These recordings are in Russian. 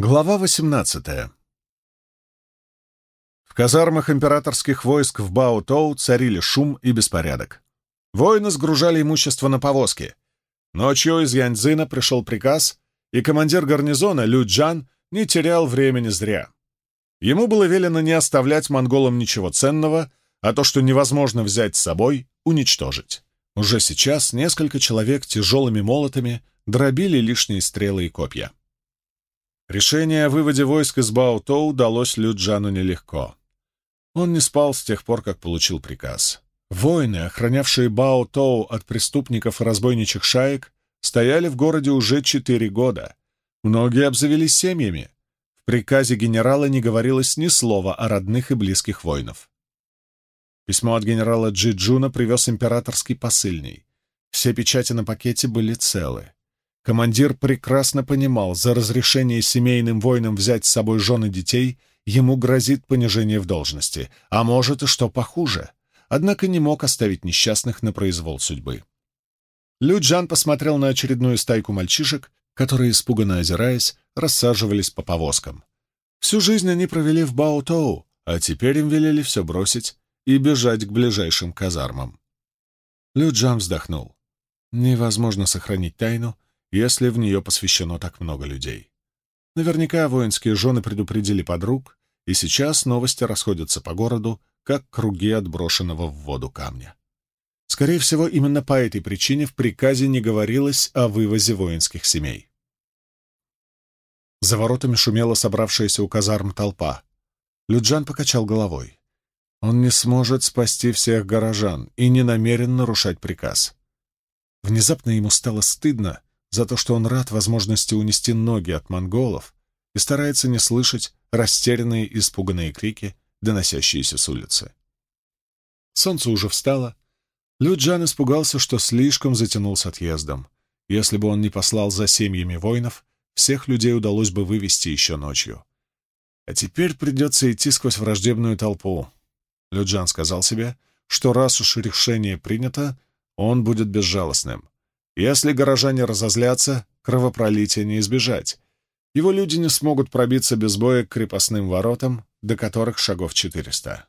Глава 18 В казармах императорских войск в Бао-Тоу царили шум и беспорядок. Воины сгружали имущество на повозки. Ночью из Яньцзина пришел приказ, и командир гарнизона Лю Джан не терял времени зря. Ему было велено не оставлять монголам ничего ценного, а то, что невозможно взять с собой, уничтожить. Уже сейчас несколько человек тяжелыми молотами дробили лишние стрелы и копья. Решение о выводе войск из Бао-Тоу далось Люджану нелегко. Он не спал с тех пор, как получил приказ. Воины, охранявшие Бао-Тоу от преступников и разбойничьих шаек, стояли в городе уже четыре года. Многие обзавелись семьями. В приказе генерала не говорилось ни слова о родных и близких воинов. Письмо от генерала Джи Джуна привез императорский посыльный. Все печати на пакете были целы. Командир прекрасно понимал, за разрешение семейным воинам взять с собой жены детей ему грозит понижение в должности, а может и что похуже. Однако не мог оставить несчастных на произвол судьбы. Лю Джан посмотрел на очередную стайку мальчишек, которые, испуганно озираясь, рассаживались по повозкам. Всю жизнь они провели в Баотоу, а теперь им велели все бросить и бежать к ближайшим казармам. Лю Джан вздохнул. Невозможно сохранить тайну, если в нее посвящено так много людей. Наверняка воинские жены предупредили подруг, и сейчас новости расходятся по городу, как круги отброшенного в воду камня. Скорее всего, именно по этой причине в приказе не говорилось о вывозе воинских семей. За воротами шумела собравшаяся у казарм толпа. Люджан покачал головой. Он не сможет спасти всех горожан и не намерен нарушать приказ. Внезапно ему стало стыдно за то, что он рад возможности унести ноги от монголов и старается не слышать растерянные и испуганные крики, доносящиеся с улицы. Солнце уже встало. Люджан испугался, что слишком затянул с отъездом. Если бы он не послал за семьями воинов, всех людей удалось бы вывести еще ночью. А теперь придется идти сквозь враждебную толпу. Люджан сказал себе, что раз уж решение принято, он будет безжалостным. Если горожане разозлятся, кровопролития не избежать. Его люди не смогут пробиться без боя к крепостным воротам, до которых шагов четыреста.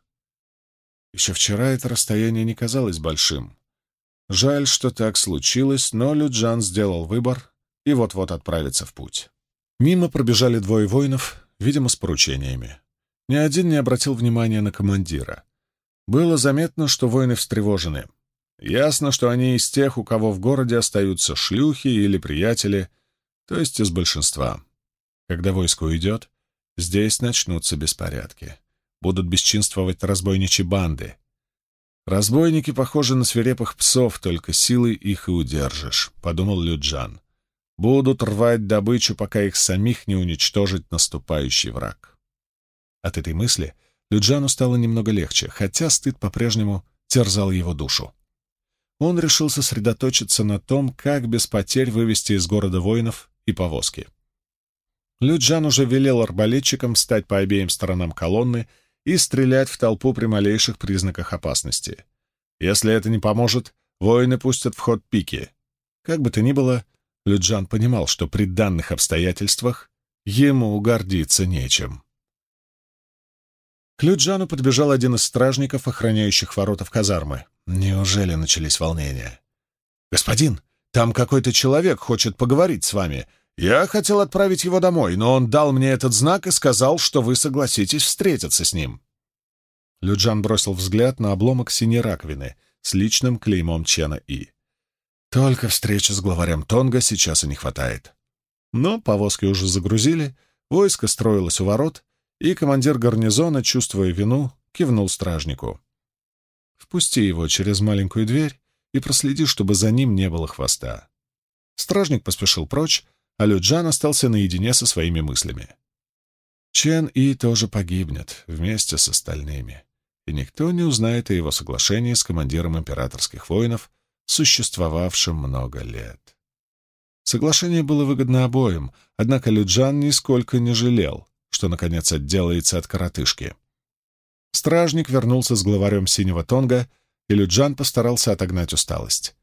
Еще вчера это расстояние не казалось большим. Жаль, что так случилось, но Люджан сделал выбор и вот-вот отправится в путь. Мимо пробежали двое воинов, видимо, с поручениями. Ни один не обратил внимания на командира. Было заметно, что воины встревожены — Ясно, что они из тех, у кого в городе остаются шлюхи или приятели, то есть из большинства. Когда войско уйдет, здесь начнутся беспорядки. Будут бесчинствовать разбойничьи банды. Разбойники похожи на свирепых псов, только силой их и удержишь, — подумал Люджан. Будут рвать добычу, пока их самих не уничтожит наступающий враг. От этой мысли Люджану стало немного легче, хотя стыд по-прежнему терзал его душу он решил сосредоточиться на том, как без потерь вывести из города воинов и повозки. Люджан уже велел арбалетчикам стать по обеим сторонам колонны и стрелять в толпу при малейших признаках опасности. Если это не поможет, воины пустят в ход пики. Как бы то ни было, Люджан понимал, что при данных обстоятельствах ему гордиться нечем. К Люджану подбежал один из стражников, охраняющих ворота в казармы. Неужели начались волнения? «Господин, там какой-то человек хочет поговорить с вами. Я хотел отправить его домой, но он дал мне этот знак и сказал, что вы согласитесь встретиться с ним». Люджан бросил взгляд на обломок синей раковины с личным клеймом Чена И. Только встречи с главарем Тонга сейчас и не хватает. Но повозки уже загрузили, войско строилось у ворот, и командир гарнизона, чувствуя вину, кивнул стражнику. Впусти его через маленькую дверь и проследи, чтобы за ним не было хвоста. Стражник поспешил прочь, а Люджан остался наедине со своими мыслями. Чен И тоже погибнет вместе с остальными, и никто не узнает о его соглашении с командиром императорских воинов, существовавшим много лет. Соглашение было выгодно обоим, однако Люджан нисколько не жалел, что, наконец, отделается от коротышки. Стражник вернулся с главарем Синего Тонга, и Люджан постарался отогнать усталость.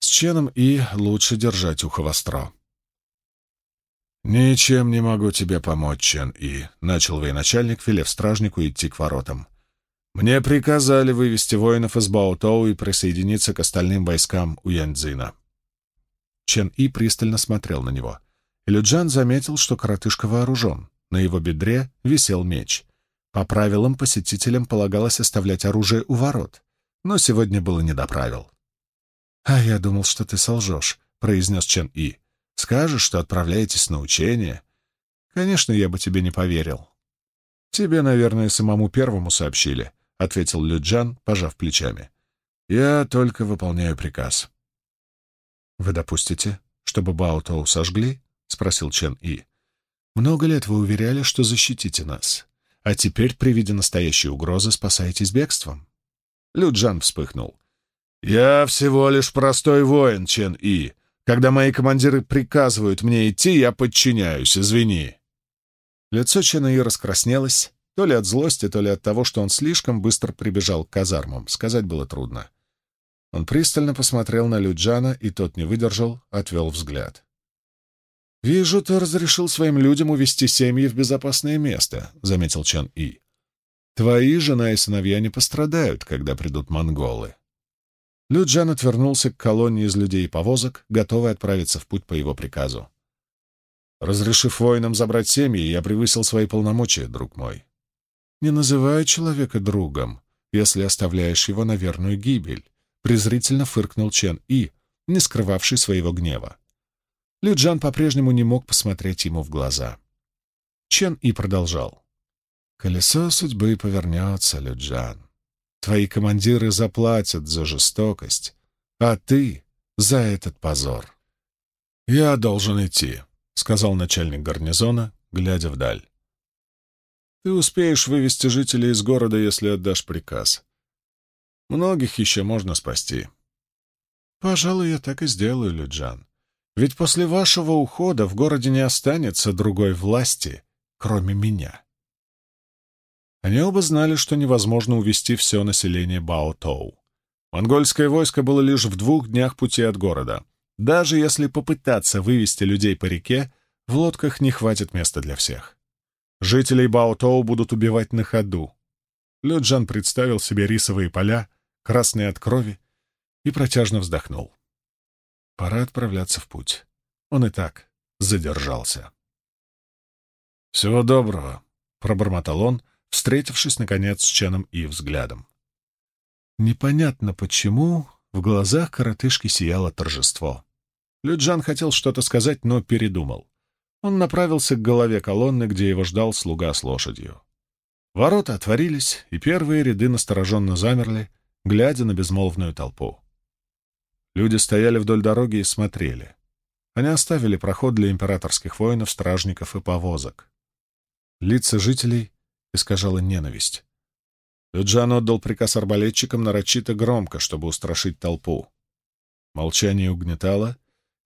С Ченом и лучше держать ухо востро. «Ничем не могу тебе помочь, Чен И», — начал военачальник, велев стражнику идти к воротам. «Мне приказали вывести воинов из Баотоу и присоединиться к остальным войскам у Яньцзина». Чен И пристально смотрел на него. Люджан заметил, что коротышка вооружен. На его бедре висел меч. По правилам посетителям полагалось оставлять оружие у ворот, но сегодня было не до правил. «А я думал, что ты солжешь», — произнес Чен И. Скажешь, что отправляетесь на учение. Конечно, я бы тебе не поверил. Тебе, наверное, самому первому сообщили, — ответил Люджан, пожав плечами. Я только выполняю приказ. Вы допустите, чтобы Баотоу сожгли? — спросил Чен И. Много лет вы уверяли, что защитите нас, а теперь при виде настоящей угрозы спасаетесь бегством. Люджан вспыхнул. «Я всего лишь простой воин, Чен И. Когда мои командиры приказывают мне идти, я подчиняюсь, извини». Лицо Ченаи раскраснелось, то ли от злости, то ли от того, что он слишком быстро прибежал к казармам. Сказать было трудно. Он пристально посмотрел на Люджана, и тот не выдержал, отвел взгляд. «Вижу, ты разрешил своим людям увести семьи в безопасное место», — заметил Чан И. «Твои жена и сыновья не пострадают, когда придут монголы». Люджан отвернулся к колонне из людей и повозок, готовый отправиться в путь по его приказу. «Разрешив воинам забрать семьи, я превысил свои полномочия, друг мой. Не называй человека другом, если оставляешь его на верную гибель», — презрительно фыркнул Чен И, не скрывавший своего гнева. Люджан по-прежнему не мог посмотреть ему в глаза. Чен И продолжал. «Колесо судьбы повернется, Люджан. Твои командиры заплатят за жестокость, а ты — за этот позор. «Я должен идти», — сказал начальник гарнизона, глядя вдаль. «Ты успеешь вывести жителей из города, если отдашь приказ. Многих еще можно спасти». «Пожалуй, я так и сделаю, Люджан. Ведь после вашего ухода в городе не останется другой власти, кроме меня». Они оба знали, что невозможно увести все население Баотоу. Монгольское войско было лишь в двух днях пути от города. Даже если попытаться вывести людей по реке, в лодках не хватит места для всех. Жителей Баотоу будут убивать на ходу. Люджан представил себе рисовые поля, красные от крови, и протяжно вздохнул. Пора отправляться в путь. Он и так задержался. «Всего доброго», — пробормотал он, встретившись, наконец, с Ченом и взглядом. Непонятно почему в глазах коротышки сияло торжество. Люджан хотел что-то сказать, но передумал. Он направился к голове колонны, где его ждал слуга с лошадью. Ворота отворились, и первые ряды настороженно замерли, глядя на безмолвную толпу. Люди стояли вдоль дороги и смотрели. Они оставили проход для императорских воинов, стражников и повозок. Лица жителей искажала ненависть. Люджан отдал приказ арбалетчикам нарочито громко, чтобы устрашить толпу. Молчание угнетало,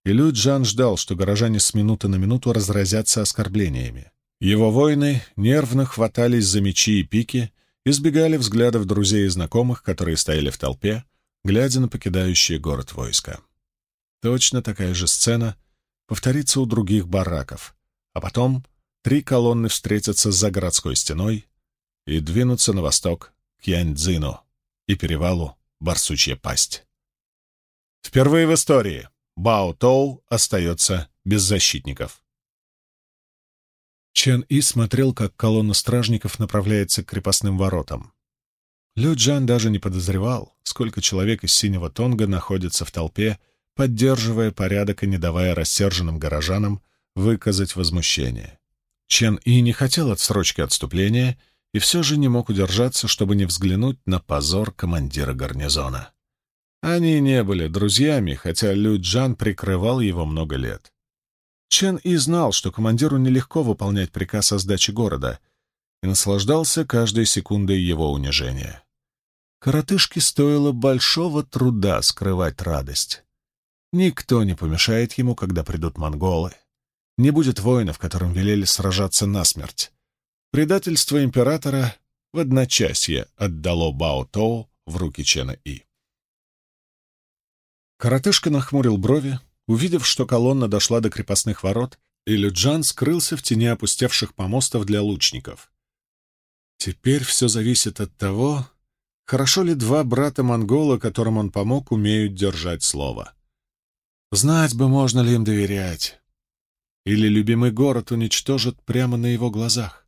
и Люджан ждал, что горожане с минуты на минуту разразятся оскорблениями. Его воины нервно хватались за мечи и пики, избегали взглядов друзей и знакомых, которые стояли в толпе, глядя на покидающие город войска. Точно такая же сцена повторится у других бараков, а потом Три колонны встретятся за городской стеной и двинутся на восток к Яньцзину и перевалу Барсучья пасть. Впервые в истории Бао Тоу остается без защитников. Чен И смотрел, как колонна стражников направляется к крепостным воротам. Лю Джан даже не подозревал, сколько человек из Синего Тонга находится в толпе, поддерживая порядок и не давая рассерженным горожанам выказать возмущение. Чен И не хотел отсрочки отступления и все же не мог удержаться, чтобы не взглянуть на позор командира гарнизона. Они не были друзьями, хотя Лю Джан прикрывал его много лет. Чен И знал, что командиру нелегко выполнять приказ о сдаче города, и наслаждался каждой секундой его унижения. Коротышке стоило большого труда скрывать радость. Никто не помешает ему, когда придут монголы. Не будет воинов, которым велели сражаться насмерть. Предательство императора в одночасье отдало Бао Тоу в руки Чена И. Коротышка нахмурил брови, увидев, что колонна дошла до крепостных ворот, и Люджан скрылся в тени опустевших помостов для лучников. Теперь все зависит от того, хорошо ли два брата-монгола, которым он помог, умеют держать слово. Знать бы, можно ли им доверять. Или любимый город уничтожат прямо на его глазах.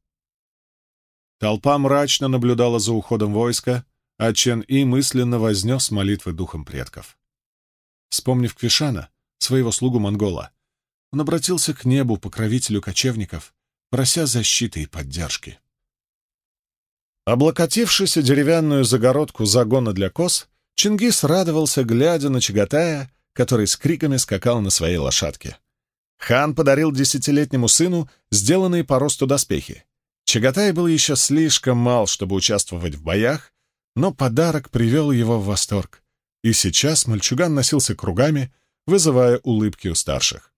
Толпа мрачно наблюдала за уходом войска, а Чен И мысленно вознес молитвы духом предков. Вспомнив Квишана, своего слугу монгола, он обратился к небу, покровителю кочевников, прося защиты и поддержки. Облокотившись о деревянную загородку загона для коз, Чингис радовался, глядя на Чагатая, который с криками скакал на своей лошадке. Хан подарил десятилетнему сыну сделанные по росту доспехи. Чагатай был еще слишком мал, чтобы участвовать в боях, но подарок привел его в восторг. И сейчас мальчуган носился кругами, вызывая улыбки у старших.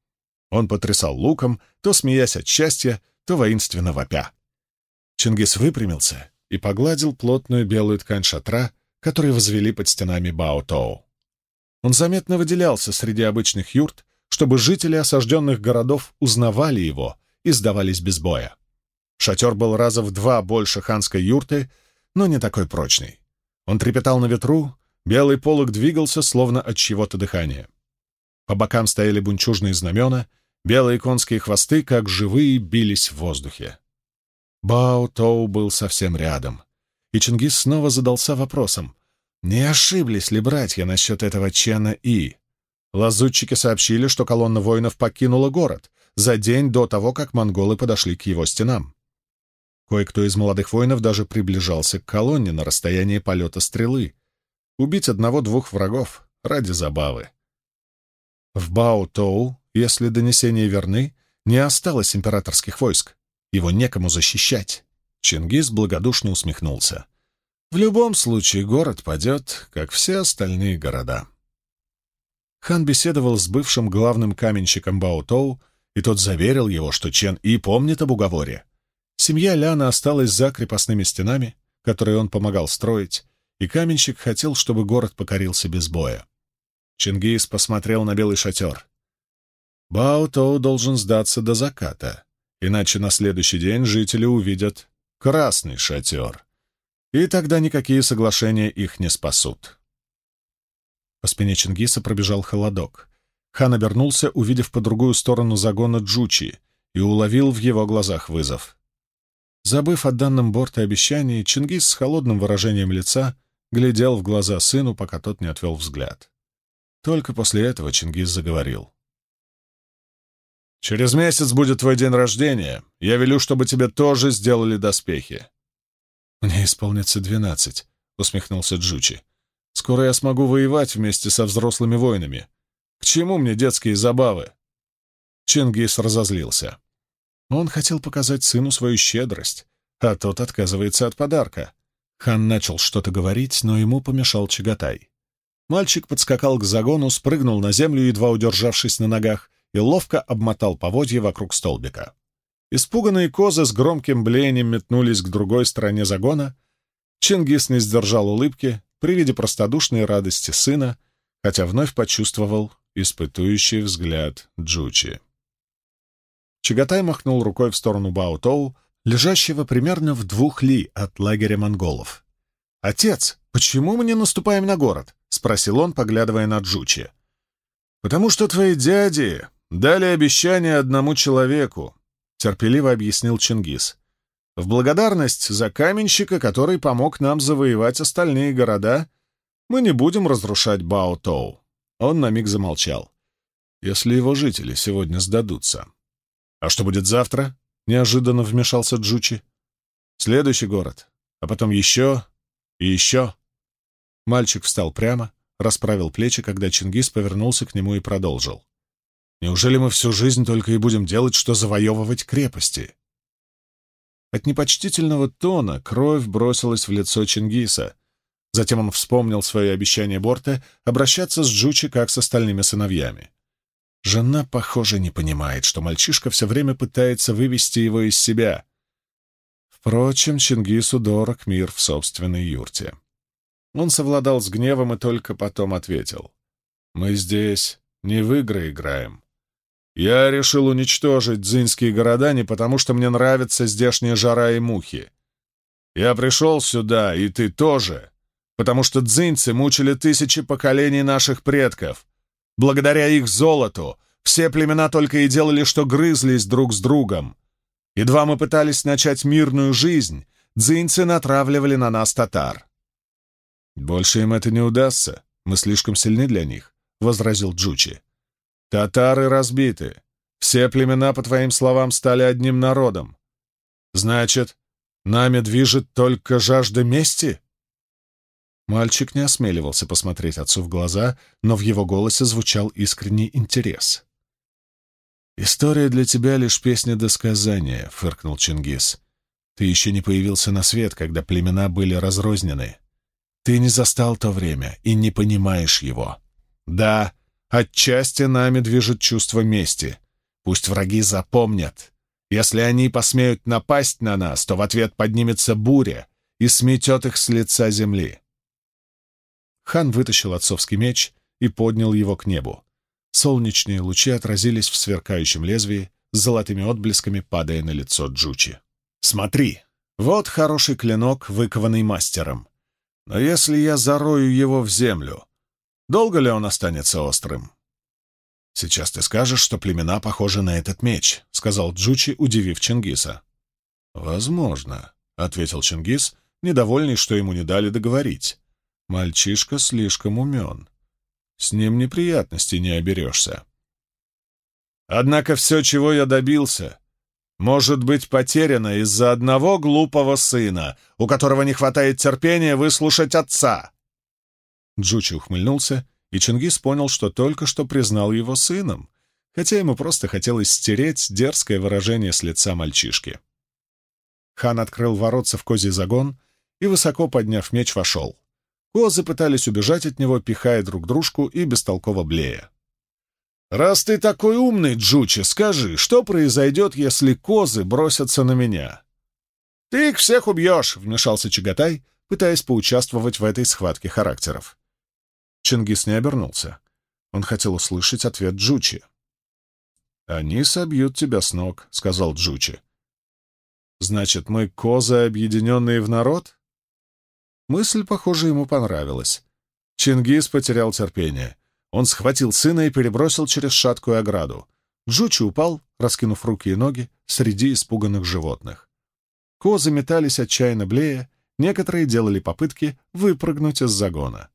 Он потрясал луком, то смеясь от счастья, то воинственно вопя. Чингис выпрямился и погладил плотную белую ткань шатра, который возвели под стенами Бао-Тоу. Он заметно выделялся среди обычных юрт, чтобы жители осажденных городов узнавали его и сдавались без боя. Шатер был раза в два больше ханской юрты, но не такой прочный. Он трепетал на ветру, белый полог двигался, словно от чего-то дыхания. По бокам стояли бунчужные знамена, белые конские хвосты, как живые, бились в воздухе. Бао Тоу был совсем рядом, и Чингис снова задался вопросом, не ошиблись ли братья насчет этого Чена И? Лазутчики сообщили, что колонна воинов покинула город за день до того, как монголы подошли к его стенам. Кое-кто из молодых воинов даже приближался к колонне на расстоянии полета стрелы. Убить одного-двух врагов ради забавы. В Бао-Тоу, если донесения верны, не осталось императорских войск. Его некому защищать. Чингис благодушно усмехнулся. В любом случае город падет, как все остальные города. Хан беседовал с бывшим главным каменщиком Баотоу, и тот заверил его, что Чен И помнит об уговоре. Семья Ляна осталась за крепостными стенами, которые он помогал строить, и каменщик хотел, чтобы город покорился без боя. Чингис посмотрел на белый шатер. Баотоу должен сдаться до заката, иначе на следующий день жители увидят красный шатер, и тогда никакие соглашения их не спасут. По спине Чингиса пробежал холодок. Хан обернулся, увидев по другую сторону загона Джучи, и уловил в его глазах вызов. Забыв о данном борте обещании, Чингис с холодным выражением лица глядел в глаза сыну, пока тот не отвел взгляд. Только после этого Чингис заговорил. «Через месяц будет твой день рождения. Я велю, чтобы тебе тоже сделали доспехи». «Мне исполнится двенадцать», — усмехнулся Джучи. Скоро я смогу воевать вместе со взрослыми воинами. К чему мне детские забавы?» Чингис разозлился. Он хотел показать сыну свою щедрость, а тот отказывается от подарка. Хан начал что-то говорить, но ему помешал Чагатай. Мальчик подскакал к загону, спрыгнул на землю, едва удержавшись на ногах, и ловко обмотал поводья вокруг столбика. Испуганные козы с громким блеянием метнулись к другой стороне загона. Чингис не сдержал улыбки, при виде простодушной радости сына, хотя вновь почувствовал испытующий взгляд Джучи. Чагатай махнул рукой в сторону Баотоу, лежащего примерно в двух ли от лагеря монголов. «Отец, почему мы не наступаем на город?» — спросил он, поглядывая на Джучи. «Потому что твои дяди дали обещание одному человеку», — терпеливо объяснил Чингис в благодарность за каменщика, который помог нам завоевать остальные города, мы не будем разрушать Бао-Тоу. Он на миг замолчал. Если его жители сегодня сдадутся. А что будет завтра? Неожиданно вмешался Джучи. Следующий город, а потом еще и еще. Мальчик встал прямо, расправил плечи, когда Чингис повернулся к нему и продолжил. Неужели мы всю жизнь только и будем делать, что завоевывать крепости? От непочтительного тона кровь бросилась в лицо Чингиса. Затем он вспомнил свое обещание Борта обращаться с Джучи как с остальными сыновьями. Жена, похоже, не понимает, что мальчишка все время пытается вывести его из себя. Впрочем, Чингису дорог мир в собственной юрте. Он совладал с гневом и только потом ответил. «Мы здесь не в игры играем. Я решил уничтожить дзинские города не потому, что мне нравится здешняя жара и мухи. Я пришел сюда, и ты тоже, потому что дзинцы мучили тысячи поколений наших предков. Благодаря их золоту все племена только и делали, что грызлись друг с другом. Едва мы пытались начать мирную жизнь, дзинцы натравливали на нас татар. «Больше им это не удастся, мы слишком сильны для них», — возразил Джучи. «Татары разбиты. Все племена, по твоим словам, стали одним народом. Значит, нами движет только жажда мести?» Мальчик не осмеливался посмотреть отцу в глаза, но в его голосе звучал искренний интерес. «История для тебя лишь песня досказания», — фыркнул Чингис. «Ты еще не появился на свет, когда племена были разрознены. Ты не застал то время и не понимаешь его. Да, отчасти нами движет чувство мести. Пусть враги запомнят. Если они посмеют напасть на нас, то в ответ поднимется буря и сметет их с лица земли». Хан вытащил отцовский меч и поднял его к небу. Солнечные лучи отразились в сверкающем лезвии, с золотыми отблесками падая на лицо Джучи. «Смотри, вот хороший клинок, выкованный мастером. Но если я зарою его в землю, долго ли он останется острым?» «Сейчас ты скажешь, что племена похожи на этот меч», — сказал Джучи, удивив Чингиса. «Возможно», — ответил Чингис, недовольный, что ему не дали договорить. «Мальчишка слишком умен. С ним неприятностей не оберешься. Однако все, чего я добился, может быть потеряно из-за одного глупого сына, у которого не хватает терпения выслушать отца. Джучи ухмыльнулся, и Чингис понял, что только что признал его сыном, хотя ему просто хотелось стереть дерзкое выражение с лица мальчишки. Хан открыл воротца в козий загон и, высоко подняв меч, вошел. Козы пытались убежать от него, пихая друг дружку и бестолково блея. «Раз ты такой умный, Джучи, скажи, что произойдет, если козы бросятся на меня?» «Ты их всех убьешь», — вмешался Чагатай, пытаясь поучаствовать в этой схватке характеров. Чингис не обернулся. Он хотел услышать ответ Джучи. «Они собьют тебя с ног», — сказал Джучи. «Значит, мы козы, объединенные в народ?» Мысль, похоже, ему понравилась. Чингис потерял терпение. Он схватил сына и перебросил через шаткую ограду. Джучи упал, раскинув руки и ноги, среди испуганных животных. Козы метались отчаянно блея, некоторые делали попытки выпрыгнуть из загона.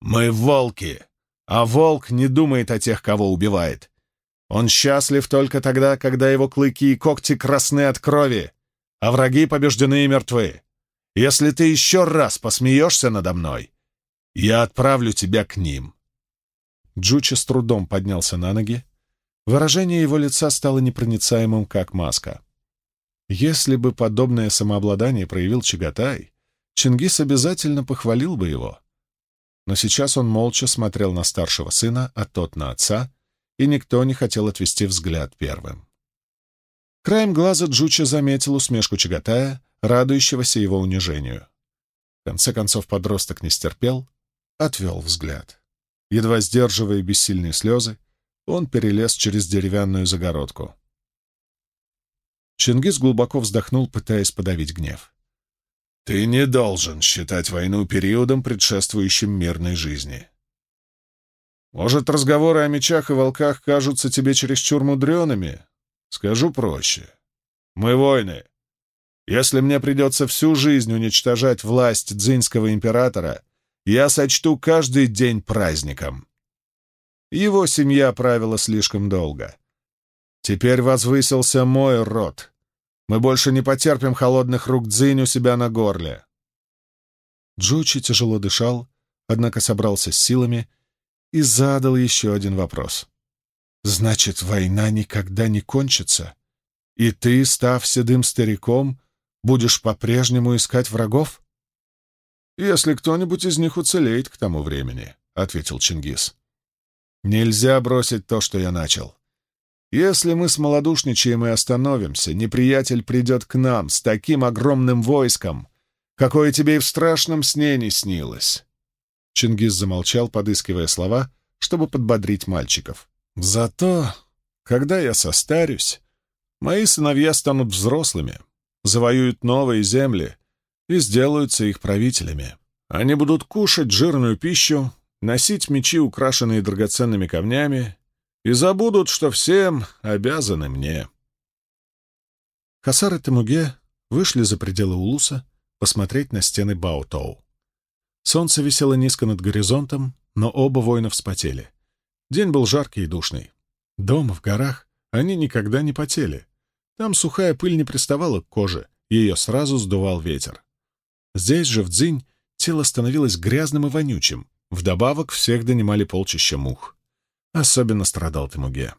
«Мы волки, а волк не думает о тех, кого убивает. Он счастлив только тогда, когда его клыки и когти красны от крови, а враги побеждены и мертвы. Если ты еще раз посмеешься надо мной, я отправлю тебя к ним». Джучи с трудом поднялся на ноги. Выражение его лица стало непроницаемым, как маска. Если бы подобное самообладание проявил Чагатай, Чингис обязательно похвалил бы его. Но сейчас он молча смотрел на старшего сына, а тот на отца, и никто не хотел отвести взгляд первым. Краем глаза Джучи заметил усмешку Чагатая, радующегося его унижению. В конце концов подросток не стерпел, отвел взгляд. Едва сдерживая бессильные слезы, он перелез через деревянную загородку. Чингис глубоко вздохнул, пытаясь подавить гнев. «Ты не должен считать войну периодом, предшествующим мирной жизни. Может, разговоры о мечах и волках кажутся тебе чересчур мудреными? Скажу проще. Мы воины, если мне придется всю жизнь уничтожать власть дзинского императора, я сочту каждый день праздником. Его семья правила слишком долго. Теперь возвысился мой род. Мы больше не потерпим холодных рук дзинь у себя на горле. Джучи тяжело дышал, однако собрался с силами и задал еще один вопрос. «Значит, война никогда не кончится? И ты, став седым стариком, Будешь по-прежнему искать врагов? Если кто-нибудь из них уцелеет к тому времени, — ответил Чингис. Нельзя бросить то, что я начал. Если мы смолодушничаем и остановимся, неприятель придет к нам с таким огромным войском, какое тебе и в страшном сне не снилось. Чингис замолчал, подыскивая слова, чтобы подбодрить мальчиков. Зато когда я состарюсь, мои сыновья станут взрослыми, завоюют новые земли и сделаются их правителями. Они будут кушать жирную пищу, носить мечи, украшенные драгоценными камнями, и забудут, что всем обязаны мне. Хасар и Тамуге вышли за пределы Улуса посмотреть на стены Баотоу. Солнце висело низко над горизонтом, но оба воина вспотели. День был жаркий и душный. Дома, в горах, они никогда не потели. Там сухая пыль не приставала к коже, ее сразу сдувал ветер. Здесь же, в Дзинь, тело становилось грязным и вонючим. Вдобавок всех донимали полчища мух. Особенно страдал Темуге.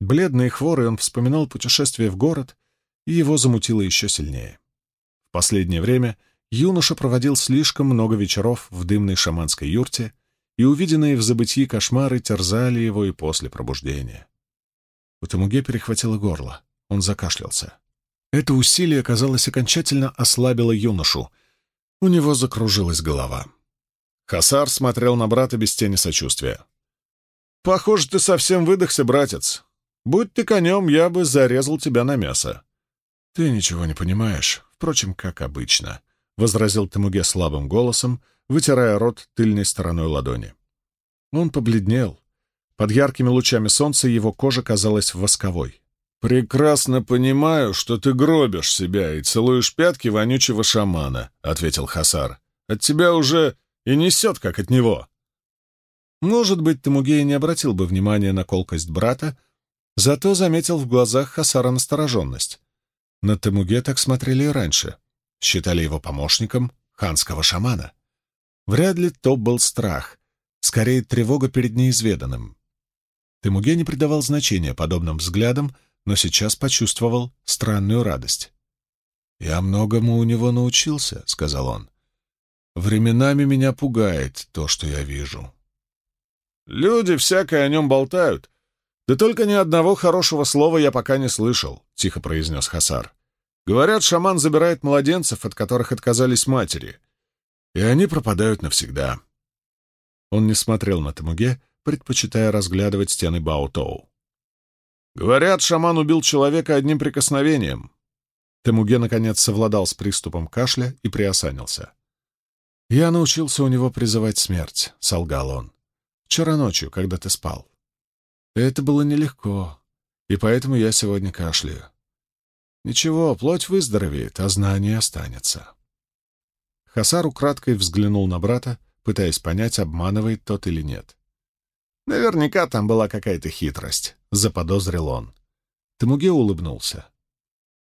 Бледный и хворый он вспоминал путешествие в город, и его замутило еще сильнее. В последнее время юноша проводил слишком много вечеров в дымной шаманской юрте, и увиденные в забытии кошмары терзали его и после пробуждения. У Тамуге перехватило горло. Он закашлялся. Это усилие, казалось, окончательно ослабило юношу. У него закружилась голова. Хасар смотрел на брата без тени сочувствия. «Похоже, ты совсем выдохся, братец. Будь ты конем, я бы зарезал тебя на мясо». «Ты ничего не понимаешь, впрочем, как обычно», — возразил Тамуге слабым голосом, вытирая рот тыльной стороной ладони. Он побледнел. Под яркими лучами солнца его кожа казалась восковой. «Прекрасно понимаю, что ты гробишь себя и целуешь пятки вонючего шамана», — ответил Хасар. «От тебя уже и несет, как от него». Может быть, Тамугей не обратил бы внимания на колкость брата, зато заметил в глазах Хасара настороженность. На Тамуге так смотрели и раньше. Считали его помощником ханского шамана. Вряд ли то был страх, скорее тревога перед неизведанным. Тамуге не придавал значения подобным взглядам, но сейчас почувствовал странную радость. «Я многому у него научился», — сказал он. «Временами меня пугает то, что я вижу». «Люди всякое о нем болтают. Да только ни одного хорошего слова я пока не слышал», — тихо произнес Хасар. «Говорят, шаман забирает младенцев, от которых отказались матери, и они пропадают навсегда». Он не смотрел на Тамуге, предпочитая разглядывать стены Баотоу. «Говорят, шаман убил человека одним прикосновением». Темуге, наконец, совладал с приступом кашля и приосанился. «Я научился у него призывать смерть», — солгал он. «Вчера ночью, когда ты спал. Это было нелегко, и поэтому я сегодня кашляю. Ничего, плоть выздоровеет, а знание останется». Хасар украдкой взглянул на брата, пытаясь понять, обманывает тот или нет. Наверняка там была какая-то хитрость, — заподозрил он. Тамуге улыбнулся.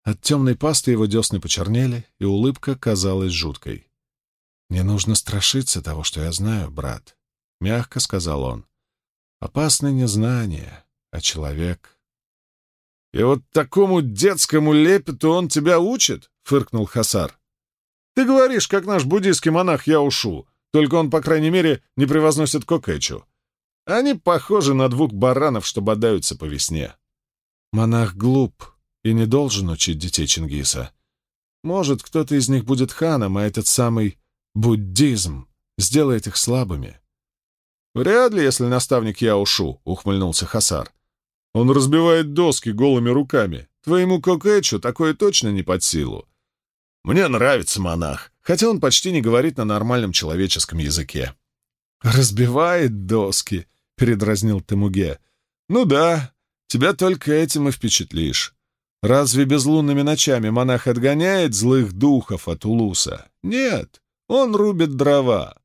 От темной пасты его десны почернели, и улыбка казалась жуткой. «Не нужно страшиться того, что я знаю, брат», — мягко сказал он. «Опасно не знание, а человек». «И вот такому детскому лепету он тебя учит?» — фыркнул Хасар. «Ты говоришь, как наш буддийский монах Яушу, только он, по крайней мере, не превозносит Кокэчу. Они похожи на двух баранов, что бодаются по весне. Монах глуп и не должен учить детей Чингиса. Может, кто-то из них будет ханом, а этот самый буддизм сделает их слабыми. «Вряд ли, если наставник я ушу», — ухмыльнулся Хасар. «Он разбивает доски голыми руками. Твоему Кокэчу такое точно не под силу. Мне нравится монах, хотя он почти не говорит на нормальном человеческом языке». «Разбивает доски», передразнил Темуге. «Ну да, тебя только этим и впечатлишь. Разве безлунными ночами монах отгоняет злых духов от Улуса? Нет, он рубит дрова».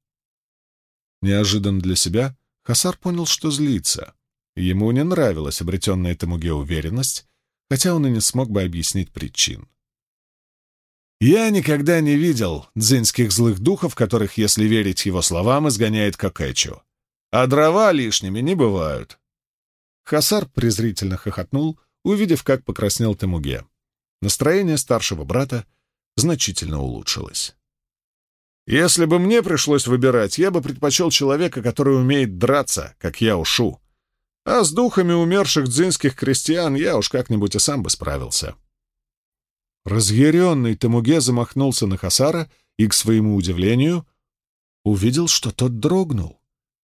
Неожиданно для себя Хасар понял, что злится. Ему не нравилась обретенная Темуге уверенность, хотя он и не смог бы объяснить причин. Я никогда не видел дзинских злых духов, которых, если верить его словам, изгоняет Кокэчу а дрова лишними не бывают. Хасар презрительно хохотнул, увидев, как покраснел Темуге. Настроение старшего брата значительно улучшилось. «Если бы мне пришлось выбирать, я бы предпочел человека, который умеет драться, как я ушу. А с духами умерших дзинских крестьян я уж как-нибудь и сам бы справился». Разъяренный Темуге замахнулся на Хасара и, к своему удивлению, увидел, что тот дрогнул.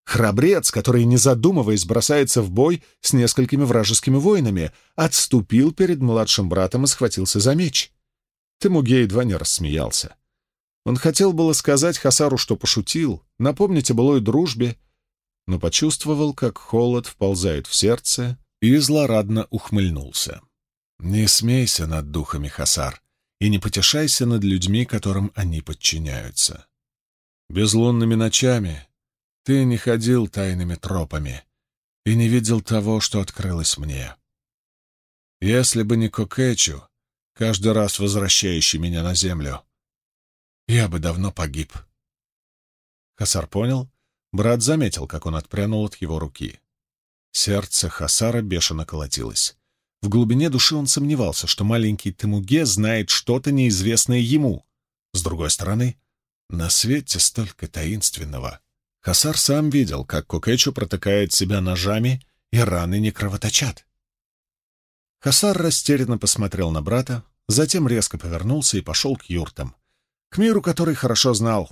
Храбрец, который, не задумываясь, бросается в бой с несколькими вражескими воинами, отступил перед младшим братом и схватился за меч. Темуге едва не рассмеялся. Он хотел было сказать Хасару, что пошутил, напомнить о былой дружбе, но почувствовал, как холод вползает в сердце, и злорадно ухмыльнулся. «Не смейся над духами, Хасар, и не потешайся над людьми, которым они подчиняются. Безлунными ночами ты не ходил тайными тропами и не видел того, что открылось мне. Если бы не Кокэчу, каждый раз возвращающий меня на землю, я бы давно погиб». Хасар понял, брат заметил, как он отпрянул от его руки. Сердце Хасара бешено колотилось. В глубине души он сомневался, что маленький Темуге знает что-то неизвестное ему. С другой стороны, на свете столько таинственного. Хасар сам видел, как Кукэчу протыкает себя ножами, и раны не кровоточат. Хасар растерянно посмотрел на брата, затем резко повернулся и пошел к юртам, к миру, который хорошо знал.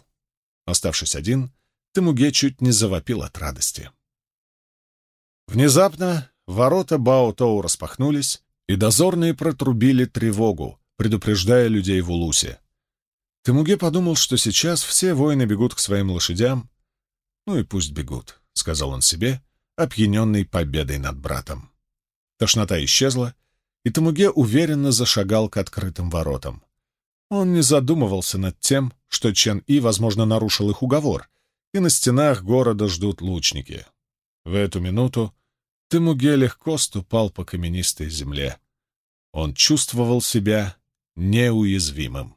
Оставшись один, Темуге чуть не завопил от радости. Внезапно ворота Бао-Тоу распахнулись, и дозорные протрубили тревогу, предупреждая людей в Улусе. Темуге подумал, что сейчас все воины бегут к своим лошадям. «Ну и пусть бегут», — сказал он себе, опьяненный победой над братом. Тошнота исчезла, и Темуге уверенно зашагал к открытым воротам. Он не задумывался над тем, что Чен И, возможно, нарушил их уговор, и на стенах города ждут лучники. В эту минуту Темуге легко ступал по каменистой земле. Он чувствовал себя неуязвимым.